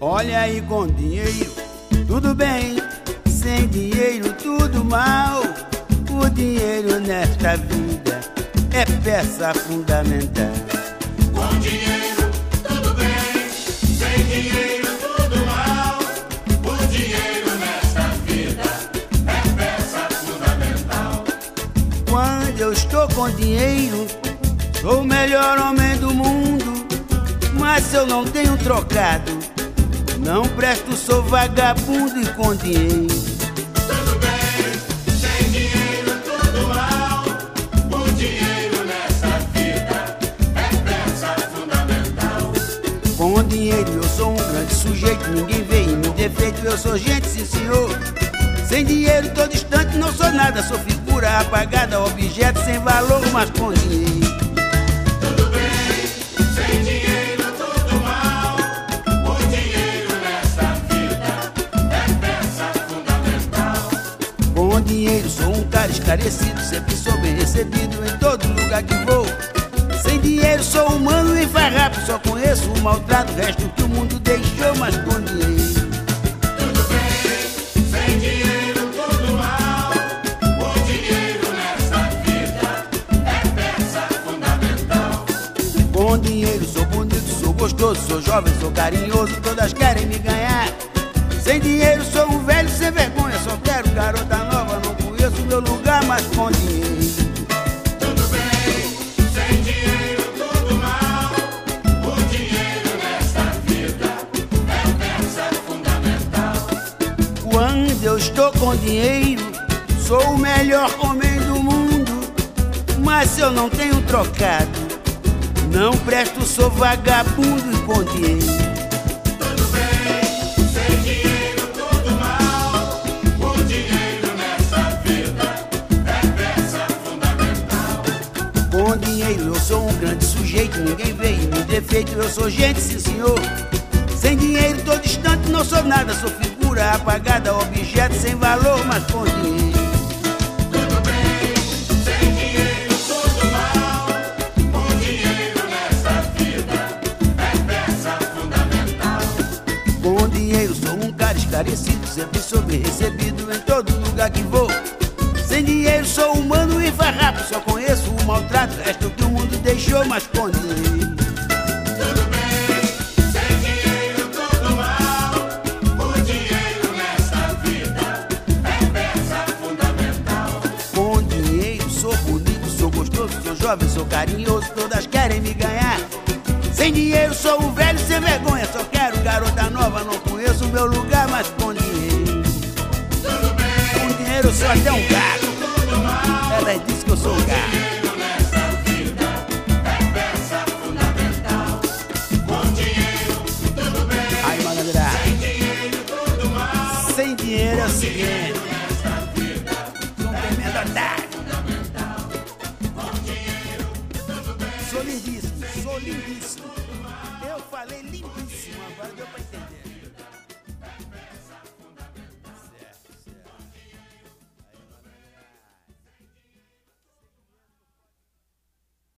Olha aí com dinheiro, tudo bem. Sem dinheiro, tudo mal. O dinheiro nesta vida é peça fundamental. Com dinheiro, tudo bem. Sem dinheiro, tudo mal. O dinheiro nesta vida é peça fundamental. Quando eu estou com dinheiro, sou o melhor homem do mundo. Mas se eu não tenho trocado, não presto, sou vagabundo e com dinheiro. Tudo bem. Sem dinheiro, tudo mal. O dinheiro nesta vida é peça fundamental. Com dinheiro eu sou um grande sujeito, ninguém vê em meu defeito, eu sou gente, sim senhor. Sem dinheiro tô distante, não sou nada, sou figura apagada, objeto sem valor, mas com dinheiro. Cara esclarecido, sempre sou bem recebido em todo lugar que vou. Sem dinheiro sou humano e faz rápido, só conheço o maltrato, o resto que o mundo deixou, mas com dinheiro. Tudo bem. Sem dinheiro, tudo mal. O dinheiro nesta vida é peça fundamental. Com dinheiro sou bonito, sou gostoso, sou jovem, sou carinhoso, todas querem me ganhar. Sem dinheiro estou com dinheiro, sou o melhor homem do mundo. Mas eu não tenho trocado, não presto, sou vagabundo e com dinheiro. Tudo bem. Sem dinheiro, tudo mal. O dinheiro nesta vida é peça fundamental. Com dinheiro eu sou um grande sujeito, ninguém vê em mim defeito, eu sou gente, sim senhor. Sem dinheiro tô distante, não sou nada, sou figura apagada, objeto sem valor, mas com dinheiro. Tudo bem. Sem dinheiro, tudo mal. O dinheiro nesta vida é peça fundamental. Com dinheiro sou um cara esclarecido, sempre sou bem recebido em todo lugar que vou. Sem dinheiro sou humano e farrapo, só conheço o maltrato, resto que o mundo deixou, mas com jovem, sou carinhoso, todas querem me ganhar. Sem dinheiro sou um velho sem vergonha, só quero garota nova, não conheço o meu lugar, mas com dinheiro. Tudo bem. Com dinheiro sou até um gato. Ela disse que eu sou um gato. É Sem dinheiro, é o seguinte, Sou lindíssimo, sou lindíssimo. Eu falei lindíssimo, agora deu pra entender.